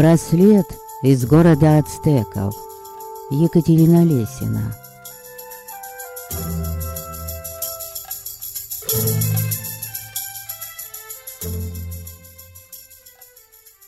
Браслет из города Ацтеков. Екатерина Лесина.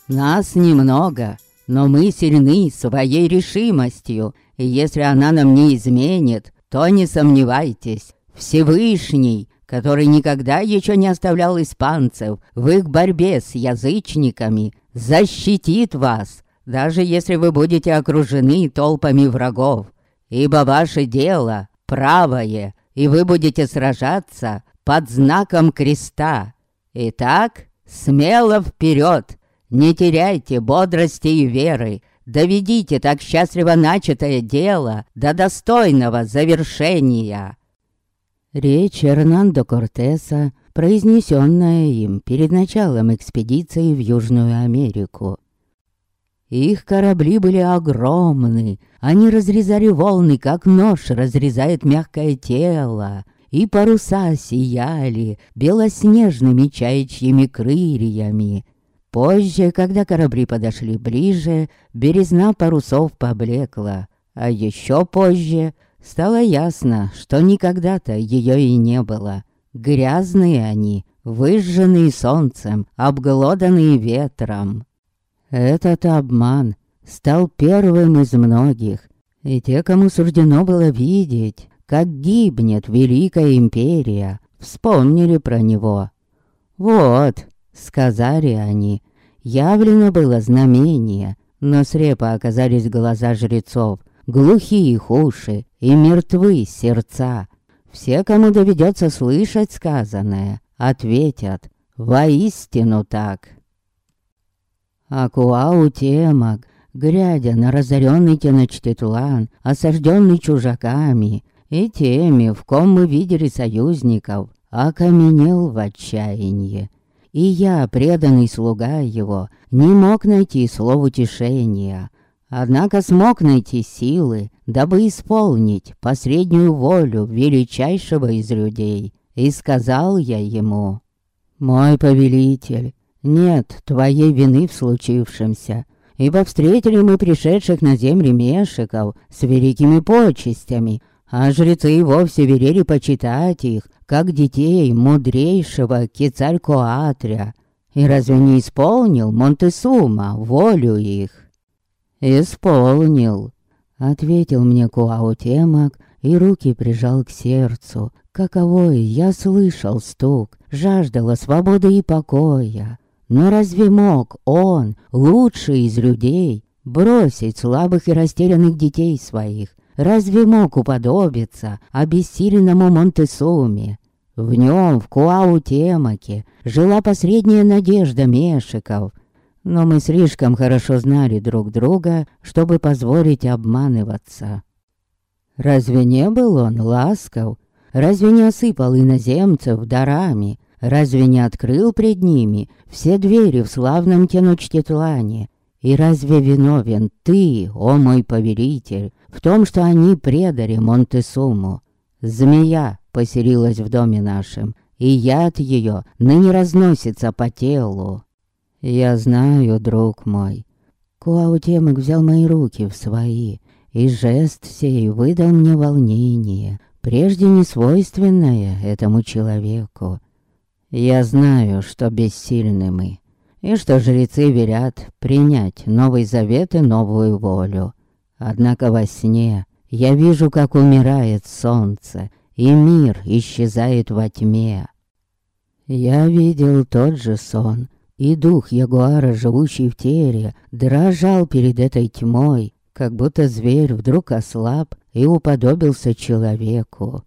Нас немного, но мы сильны своей решимостью, и если она нам не изменит, то не сомневайтесь, Всевышний, который никогда еще не оставлял испанцев в их борьбе с язычниками, защитит вас, даже если вы будете окружены толпами врагов, ибо ваше дело правое, и вы будете сражаться под знаком креста. Итак, смело вперед, не теряйте бодрости и веры, доведите так счастливо начатое дело до достойного завершения. Речь Эрнандо Кортеса, произнесенная им перед началом экспедиции в Южную Америку. Их корабли были огромны, они разрезали волны, как нож разрезает мягкое тело, и паруса сияли белоснежными чаячьими крыльями. Позже, когда корабли подошли ближе, березна парусов поблекла, а еще позже Стало ясно, что никогда-то ее и не было. Грязные они, выжженные солнцем, обглоданные ветром. Этот обман стал первым из многих, и те, кому суждено было видеть, как гибнет Великая Империя, вспомнили про него. «Вот», — сказали они, — явлено было знамение, но срепо оказались глаза жрецов — глухие их уши и мертвы сердца. Все, кому доведется слышать сказанное, ответят «Воистину так». Акуау Темак, глядя на разоренный Теночтитлан, осажденный чужаками, и теми, в ком мы видели союзников, окаменел в отчаянии. И я, преданный слуга его, не мог найти слов утешения — Однако смог найти силы, дабы исполнить последнюю волю величайшего из людей. И сказал я ему, «Мой повелитель, нет твоей вины в случившемся, ибо встретили мы пришедших на земли мешиков с великими почестями, а жрецы вовсе велели почитать их, как детей мудрейшего Кицалькоатря. И разве не исполнил Монтесума волю их?» «Исполнил», — ответил мне Куаутемак и руки прижал к сердцу. Каковой я слышал стук, жаждала свободы и покоя. Но разве мог он, лучший из людей, бросить слабых и растерянных детей своих? Разве мог уподобиться обессиленному Монтесуме? В нем, в Куаутемаке, жила последняя надежда Мешиков, но мы слишком хорошо знали друг друга, чтобы позволить обманываться. Разве не был он ласков? Разве не осыпал иноземцев дарами? Разве не открыл пред ними все двери в славном Теночтетлане? И разве виновен ты, о мой повелитель, в том, что они предали Монтесуму? Змея поселилась в доме нашем, и яд ее ныне разносится по телу. «Я знаю, друг мой». Куаутемок взял мои руки в свои, и жест сей выдал мне волнение, прежде не свойственное этому человеку. Я знаю, что бессильны мы, и что жрецы верят принять Новый Завет и новую волю. Однако во сне я вижу, как умирает солнце, и мир исчезает во тьме. Я видел тот же сон, и дух ягуара, живущий в теле, дрожал перед этой тьмой, как будто зверь вдруг ослаб и уподобился человеку.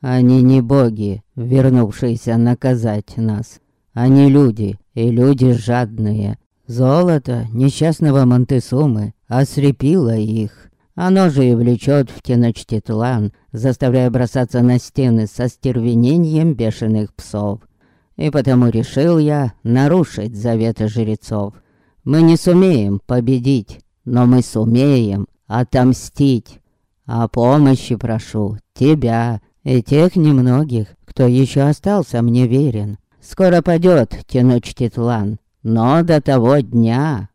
Они не боги, вернувшиеся наказать нас. Они люди, и люди жадные. Золото несчастного Монтесумы ослепило их. Оно же и влечет в Теночтитлан, заставляя бросаться на стены со стервенением бешеных псов. И потому решил я нарушить заветы жрецов. Мы не сумеем победить, но мы сумеем отомстить. О помощи прошу тебя и тех немногих, кто еще остался мне верен. Скоро падет Теночтитлан, но до того дня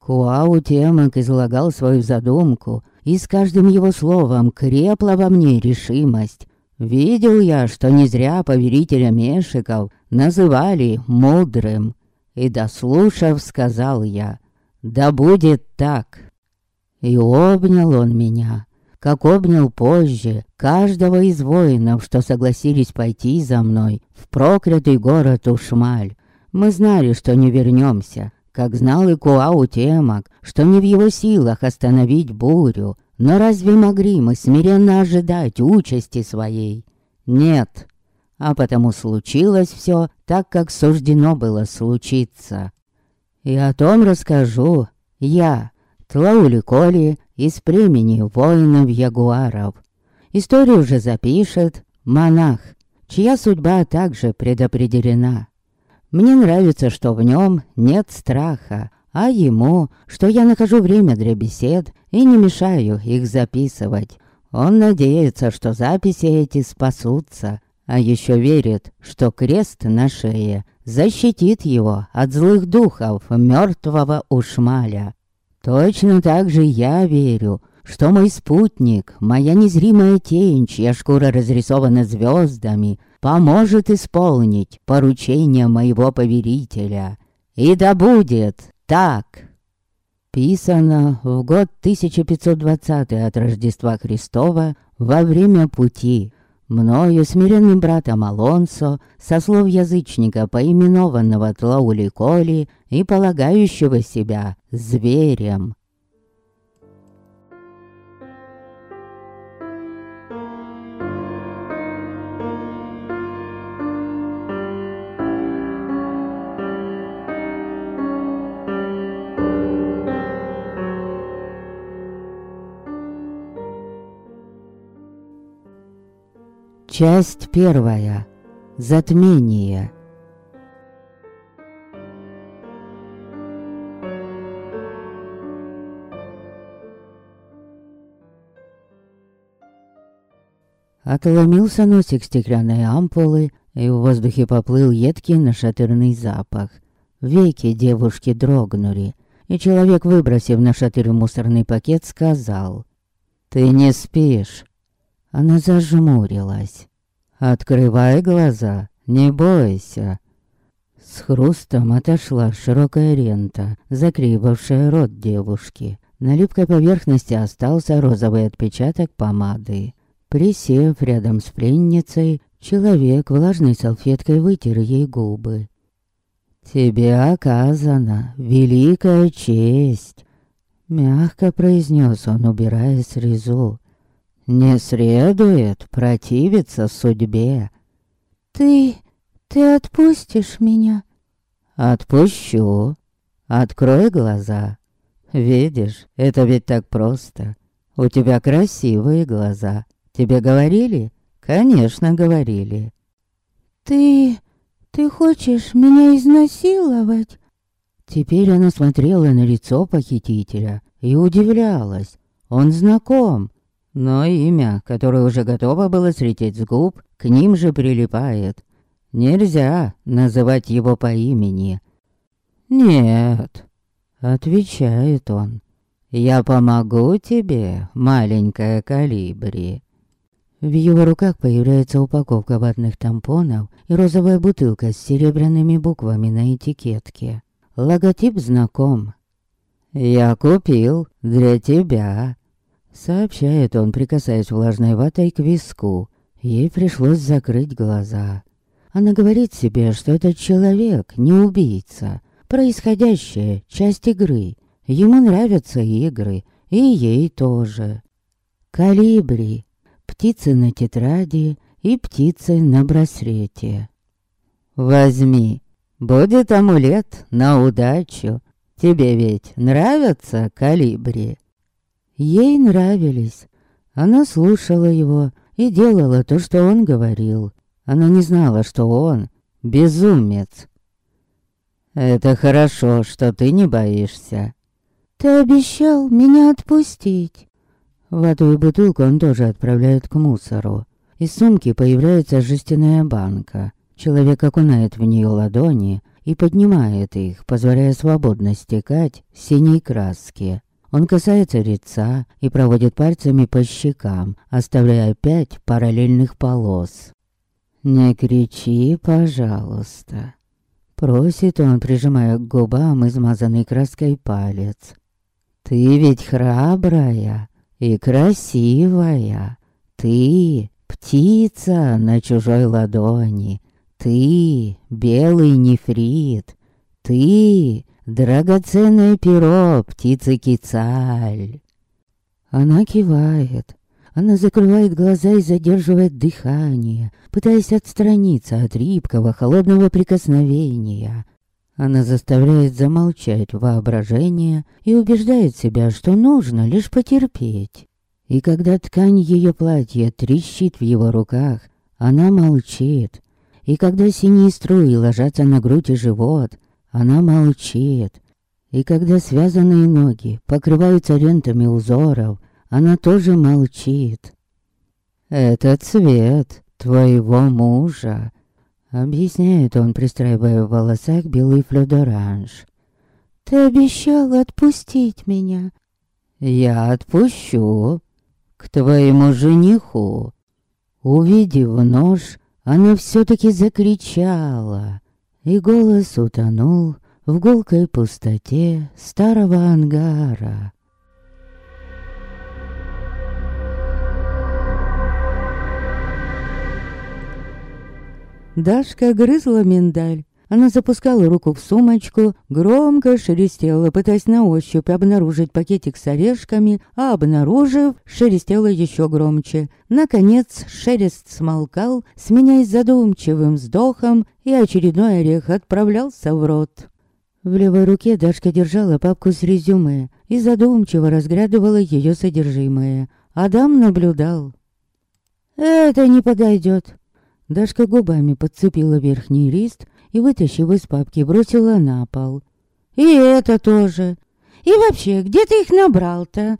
Куау Темок излагал свою задумку, и с каждым его словом крепла во мне решимость. Видел я, что не зря поверителя Мешиков называли мудрым. И дослушав, сказал я, «Да будет так». И обнял он меня, как обнял позже каждого из воинов, что согласились пойти за мной в проклятый город Ушмаль. Мы знали, что не вернемся, как знал и Куау Темак, что не в его силах остановить бурю. Но разве могли мы смиренно ожидать участи своей? Нет. А потому случилось все так, как суждено было случиться. И о том расскажу я, Тлаули Коли, из племени воинов-ягуаров. Историю уже запишет монах, чья судьба также предопределена. Мне нравится, что в нем нет страха, а ему, что я нахожу время для бесед и не мешаю их записывать. Он надеется, что записи эти спасутся, а еще верит, что крест на шее защитит его от злых духов мертвого ушмаля. Точно так же я верю, что мой спутник, моя незримая тень, чья шкура разрисована звездами, поможет исполнить поручение моего поверителя. И да будет так. Писано в год 1520 от Рождества Христова во время пути Мною, смиренным братом Алонсо, со слов язычника, поименованного Тлаули Коли и полагающего себя зверем. Часть первая. Затмение. Отломился носик стеклянной ампулы, и в воздухе поплыл едкий нашатырный запах. Веки девушки дрогнули, и человек, выбросив нашатырь в мусорный пакет, сказал «Ты не спишь». Она зажмурилась. «Открывай глаза, не бойся». С хрустом отошла широкая рента, закривавшая рот девушки. На липкой поверхности остался розовый отпечаток помады. Присев рядом с пленницей, человек влажной салфеткой вытер ей губы. «Тебе оказана великая честь», — мягко произнес он, убирая срезу. Не следует противиться судьбе. Ты... ты отпустишь меня? Отпущу. Открой глаза. Видишь, это ведь так просто. У тебя красивые глаза. Тебе говорили? Конечно, говорили. Ты... ты хочешь меня изнасиловать? Теперь она смотрела на лицо похитителя и удивлялась. Он знаком, но имя, которое уже готово было слететь с губ, к ним же прилипает. Нельзя называть его по имени. «Нет», — отвечает он, — «я помогу тебе, маленькая калибри». В его руках появляется упаковка ватных тампонов и розовая бутылка с серебряными буквами на этикетке. Логотип знаком. «Я купил для тебя», Сообщает он, прикасаясь влажной ватой к виску. Ей пришлось закрыть глаза. Она говорит себе, что этот человек не убийца. Происходящее — часть игры. Ему нравятся игры, и ей тоже. Калибри. Птицы на тетради и птицы на браслете. Возьми. Будет амулет на удачу. Тебе ведь нравятся калибри? Ей нравились. Она слушала его и делала то, что он говорил. Она не знала, что он безумец. «Это хорошо, что ты не боишься». «Ты обещал меня отпустить». Ватую бутылку он тоже отправляет к мусору. Из сумки появляется жестяная банка. Человек окунает в нее ладони и поднимает их, позволяя свободно стекать синей краске. Он касается лица и проводит пальцами по щекам, оставляя пять параллельных полос. «Не кричи, пожалуйста», — просит он, прижимая к губам измазанный краской палец. «Ты ведь храбрая и красивая. Ты — птица на чужой ладони. Ты — белый нефрит. Ты — драгоценное перо птицы Кицаль». Она кивает. Она закрывает глаза и задерживает дыхание, пытаясь отстраниться от рибкого холодного прикосновения. Она заставляет замолчать воображение и убеждает себя, что нужно лишь потерпеть. И когда ткань ее платья трещит в его руках, она молчит. И когда синие струи ложатся на грудь и живот, она молчит. И когда связанные ноги покрываются лентами узоров, она тоже молчит. «Это цвет твоего мужа», Объясняет он, пристраивая в волосах белый флюдоранж. «Ты обещал отпустить меня». «Я отпущу. К твоему жениху». Увидев нож, она все-таки закричала, и голос утонул в гулкой пустоте старого ангара. Дашка грызла миндаль. Она запускала руку в сумочку, громко шелестела, пытаясь на ощупь обнаружить пакетик с орешками, а обнаружив, шелестела еще громче. Наконец шелест смолкал, сменяясь задумчивым вздохом, и очередной орех отправлялся в рот. В левой руке Дашка держала папку с резюме и задумчиво разглядывала ее содержимое. Адам наблюдал. «Это не подойдет», Дашка губами подцепила верхний лист и, вытащив из папки, бросила на пол. «И это тоже. И вообще, где ты их набрал-то?»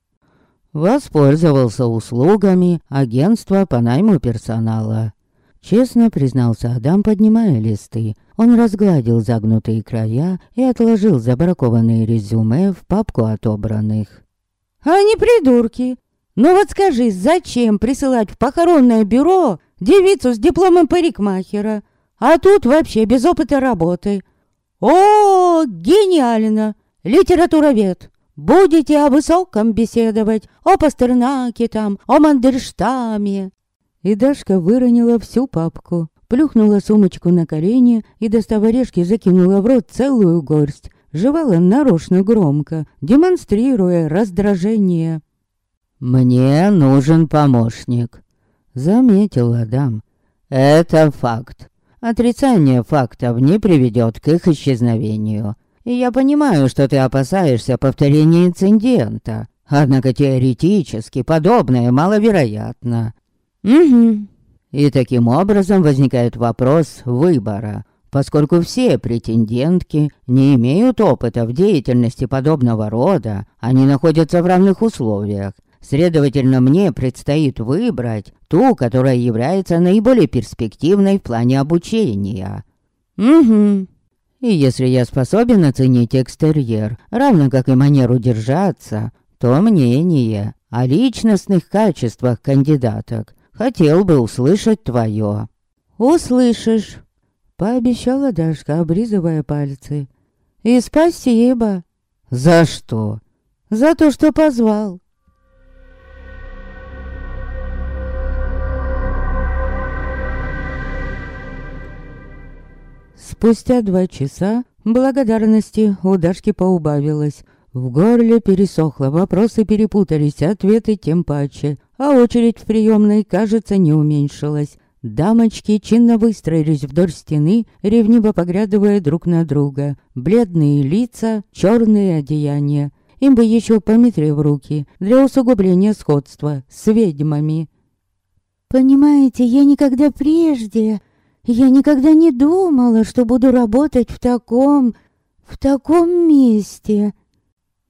Воспользовался услугами агентства по найму персонала. Честно признался Адам, поднимая листы. Он разгладил загнутые края и отложил забракованные резюме в папку отобранных. «Они придурки! Ну вот скажи, зачем присылать в похоронное бюро девицу с дипломом парикмахера, а тут вообще без опыта работы. О, гениально! Литературовед! Будете о высоком беседовать, о Пастернаке там, о Мандельштаме. И Дашка выронила всю папку, плюхнула сумочку на колени и, достав орешки, закинула в рот целую горсть. Жевала нарочно громко, демонстрируя раздражение. «Мне нужен помощник», Заметил Адам. Это факт. Отрицание фактов не приведет к их исчезновению. И я понимаю, что ты опасаешься повторения инцидента. Однако теоретически подобное маловероятно. Угу. И таким образом возникает вопрос выбора. Поскольку все претендентки не имеют опыта в деятельности подобного рода, они находятся в равных условиях. Следовательно, мне предстоит выбрать ту, которая является наиболее перспективной в плане обучения. Угу. И если я способен оценить экстерьер, равно как и манеру держаться, то мнение о личностных качествах кандидаток хотел бы услышать твое. «Услышишь», — пообещала Дашка, обрезывая пальцы. «И спасибо». «За что?» «За то, что позвал. Спустя два часа благодарности у Дашки поубавилось. В горле пересохло, вопросы перепутались, ответы тем паче, а очередь в приемной, кажется, не уменьшилась. Дамочки чинно выстроились вдоль стены, ревниво поглядывая друг на друга. Бледные лица, черные одеяния. Им бы еще по в руки, для усугубления сходства с ведьмами. «Понимаете, я никогда прежде я никогда не думала, что буду работать в таком... в таком месте.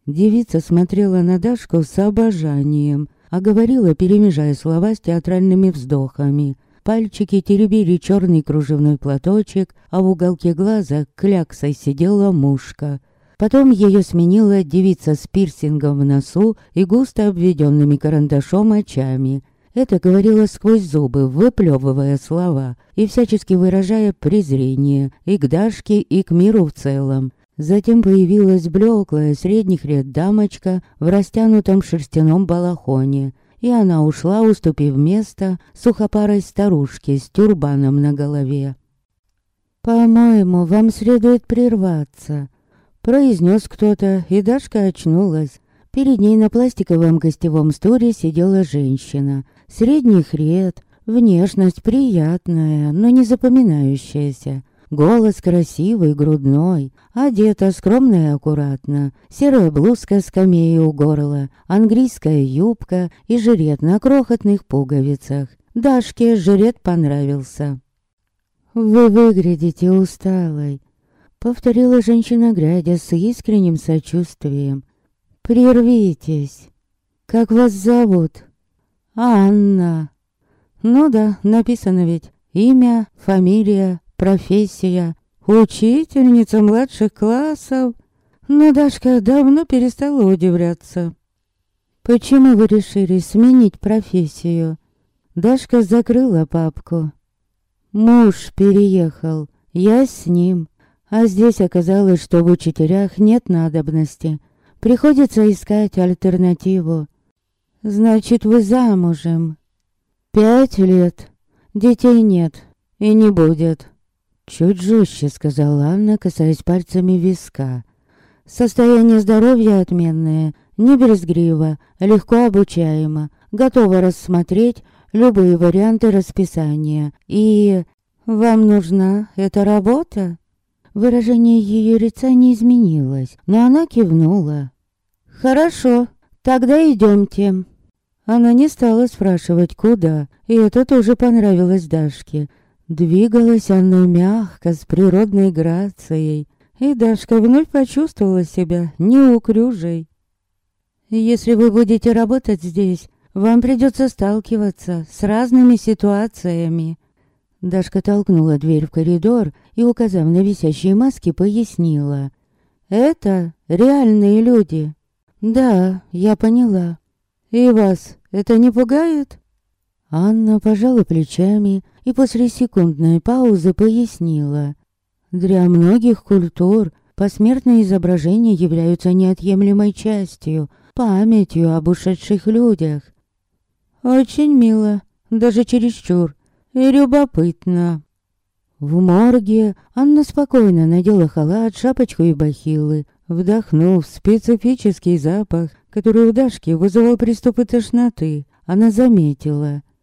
Девица смотрела на Дашку с обожанием, а говорила, перемежая слова с театральными вздохами. пальчики теребили черный кружевной платочек, а в уголке глаза кляксой сидела мушка. Потом ее сменила девица с пирсингом в носу и густо обведенными карандашом очами. Это говорила сквозь зубы, выплевывая слова и всячески выражая презрение и к Дашке, и к миру в целом. Затем появилась блеклая средних лет дамочка в растянутом шерстяном балахоне, и она ушла, уступив место сухопарой старушке с тюрбаном на голове. «По-моему, вам следует прерваться», — произнес кто-то, и Дашка очнулась. Перед ней на пластиковом гостевом стуле сидела женщина, средних лет, внешность приятная, но не запоминающаяся. Голос красивый, грудной, одета скромно и аккуратно. Серая блузка с камеей у горла, английская юбка и жилет на крохотных пуговицах. Дашке жилет понравился. «Вы выглядите усталой», — повторила женщина, глядя с искренним сочувствием. «Прервитесь. Как вас зовут?» «Анна». «Ну да, написано ведь. Имя, фамилия, профессия. Учительница младших классов. Но Дашка давно перестала удивляться. Почему вы решили сменить профессию? Дашка закрыла папку. Муж переехал, я с ним. А здесь оказалось, что в учителях нет надобности. Приходится искать альтернативу. Значит, вы замужем. Пять лет. Детей нет и не будет. Чуть жестче сказала Анна, касаясь пальцами виска. Состояние здоровья отменное, не брезгливо, легко обучаемо, готова рассмотреть любые варианты расписания. И вам нужна эта работа? Выражение ее лица не изменилось, но она кивнула. «Хорошо, тогда идемте». Она не стала спрашивать, куда, и это тоже понравилось Дашке. Двигалась она мягко, с природной грацией, и Дашка вновь почувствовала себя неуклюжей. «Если вы будете работать здесь, вам придется сталкиваться с разными ситуациями». Дашка толкнула дверь в коридор и, указав на висящие маски, пояснила. «Это реальные люди». «Да, я поняла. И вас это не пугает?» Анна пожала плечами и после секундной паузы пояснила. Для многих культур посмертные изображения являются неотъемлемой частью, памятью об ушедших людях. Очень мило, даже чересчур, и любопытно. В морге Анна спокойно надела халат, шапочку и бахилы, вдохнув специфический запах, который у Дашки вызывал приступы тошноты. Она заметила —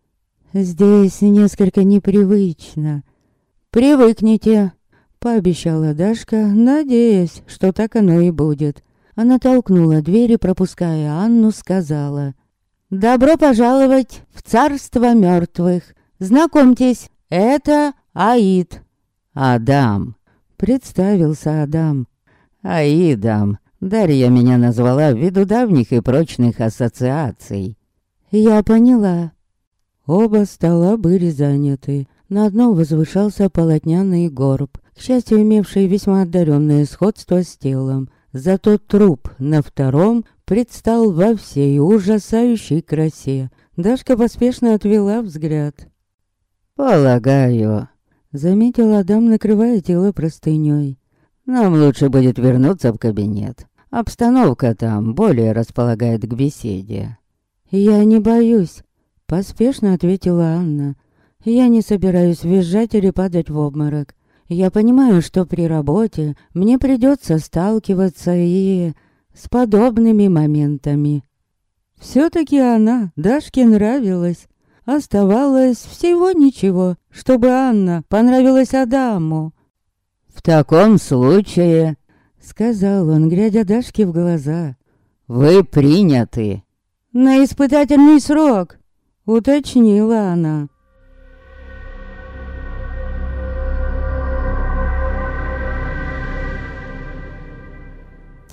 Здесь несколько непривычно. Привыкните, пообещала Дашка, надеясь, что так оно и будет. Она толкнула дверь и, пропуская Анну, сказала. «Добро пожаловать в царство мертвых. Знакомьтесь, это Аид». «Адам», — представился Адам. «Аидом. Дарья меня назвала ввиду давних и прочных ассоциаций». «Я поняла», Оба стола были заняты. На одном возвышался полотняный горб, к счастью, имевший весьма одаренное сходство с телом. Зато труп на втором предстал во всей ужасающей красе. Дашка поспешно отвела взгляд. «Полагаю», — заметил Адам, накрывая тело простыней. «Нам лучше будет вернуться в кабинет. Обстановка там более располагает к беседе». «Я не боюсь», Поспешно ответила Анна. Я не собираюсь визжать или падать в обморок. Я понимаю, что при работе мне придется сталкиваться и с подобными моментами. Все-таки она Дашке нравилась. Оставалось всего ничего, чтобы Анна понравилась Адаму. «В таком случае», — сказал он, глядя Дашке в глаза, — «вы приняты». «На испытательный срок», уточнила она.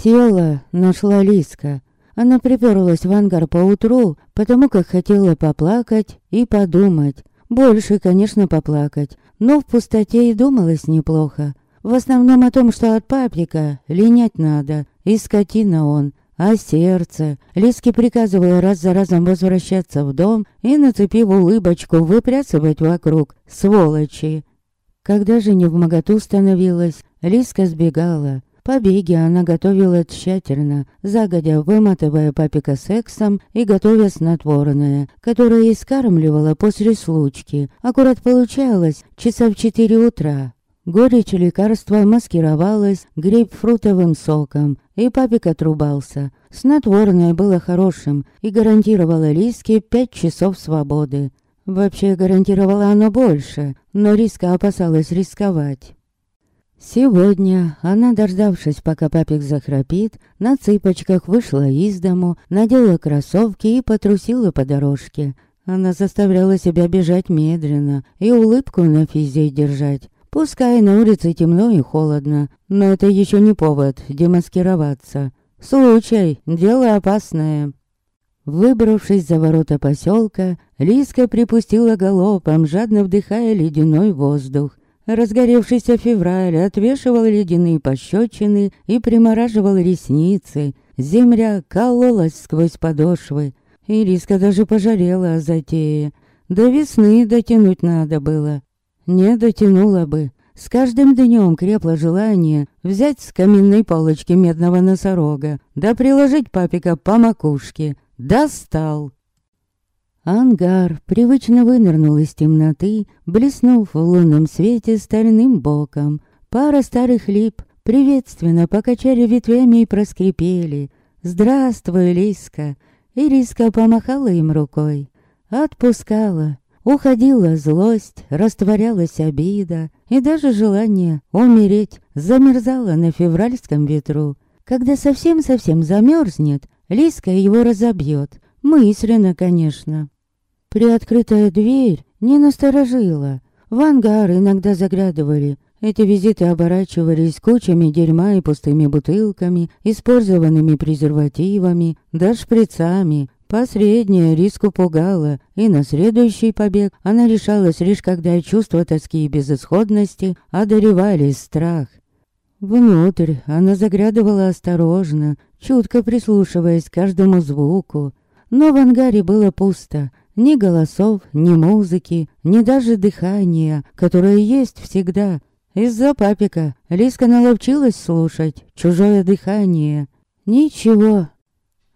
Тело нашла Лиска. Она приперлась в ангар поутру, потому как хотела поплакать и подумать. Больше, конечно, поплакать, но в пустоте и думалось неплохо. В основном о том, что от паприка линять надо, и скотина он, а сердце. Лиски приказывая раз за разом возвращаться в дом и, нацепив улыбочку, выпрясывать вокруг, сволочи. Когда же не в моготу становилась, Лиска сбегала. Побеги она готовила тщательно, загодя выматывая папика сексом и готовя снотворное, которое искармливала после случки. Аккурат получалось часа в четыре утра. Горечь лекарства маскировалась грейпфрутовым соком, и папик отрубался. Снотворное было хорошим и гарантировало Лиске пять часов свободы. Вообще гарантировало оно больше, но Риска опасалась рисковать. Сегодня она, дождавшись, пока папик захрапит, на цыпочках вышла из дому, надела кроссовки и потрусила по дорожке. Она заставляла себя бежать медленно и улыбку на физе держать. Пускай на улице темно и холодно, но это еще не повод демаскироваться. Случай, дело опасное. Выбравшись за ворота поселка, Лиска припустила галопом, жадно вдыхая ледяной воздух. Разгоревшийся февраль отвешивал ледяные пощечины и примораживал ресницы. Земля кололась сквозь подошвы. И Лиска даже пожалела о затее. До весны дотянуть надо было. Не дотянула бы. С каждым днем крепло желание взять с каменной палочки медного носорога, да приложить папика по макушке — Достал. Ангар привычно вынырнул из темноты, блеснув в лунном свете стальным боком. Пара старых лип приветственно покачали ветвями и проскрипели. «Здравствуй, Лиска!» И Лиска помахала им рукой. Отпускала. Уходила злость, растворялась обида, и даже желание умереть замерзало на февральском ветру. Когда совсем-совсем замерзнет, Лиска его разобьет. Мысленно, конечно. Приоткрытая дверь не насторожила. В ангар иногда заглядывали. Эти визиты оборачивались кучами дерьма и пустыми бутылками, использованными презервативами, да шприцами. Последняя риску пугала, и на следующий побег она решалась лишь когда чувство тоски и безысходности одолевали страх. Внутрь она заглядывала осторожно, чутко прислушиваясь к каждому звуку. Но в ангаре было пусто. Ни голосов, ни музыки, ни даже дыхания, которое есть всегда. Из-за папика Лиска наловчилась слушать чужое дыхание. Ничего.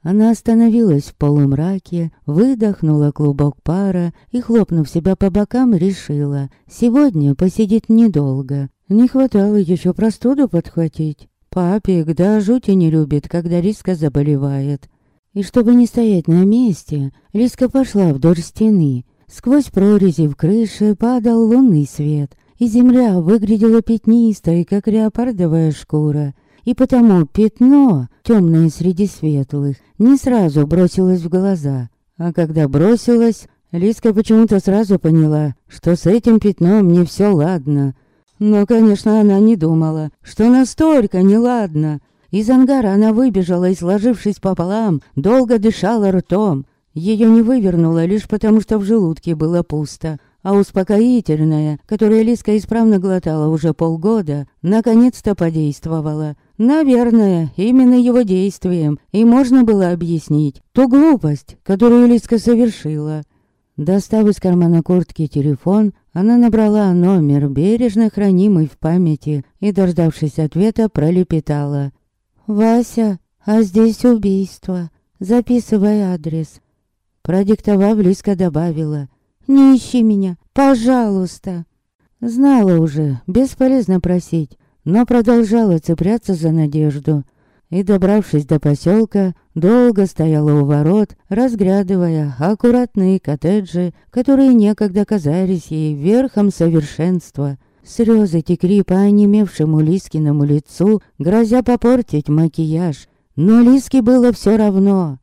Она остановилась в полумраке, выдохнула клубок пара и, хлопнув себя по бокам, решила, сегодня посидит недолго. Не хватало еще простуду подхватить. Папик да жути не любит, когда Риска заболевает. И чтобы не стоять на месте, Лиска пошла вдоль стены. Сквозь прорези в крыше падал лунный свет, и земля выглядела пятнистой, как леопардовая шкура. И потому пятно, темное среди светлых, не сразу бросилось в глаза. А когда бросилось, Лиска почему-то сразу поняла, что с этим пятном не все ладно. Но, конечно, она не думала, что настолько неладно. Из ангара она выбежала и, сложившись пополам, долго дышала ртом. Ее не вывернуло лишь потому, что в желудке было пусто. А успокоительное, которое Лиска исправно глотала уже полгода, наконец-то подействовало. Наверное, именно его действием и можно было объяснить ту глупость, которую Лиска совершила. Достав из кармана куртки телефон, она набрала номер, бережно хранимый в памяти, и, дождавшись ответа, пролепетала. «Вася, а здесь убийство. Записывай адрес». Продиктовав, Лиска добавила. «Не ищи меня, пожалуйста». Знала уже, бесполезно просить, но продолжала цепляться за надежду и, добравшись до поселка, долго стояла у ворот, разглядывая аккуратные коттеджи, которые некогда казались ей верхом совершенства. Слезы текли по онемевшему Лискиному лицу, грозя попортить макияж. Но Лиске было все равно.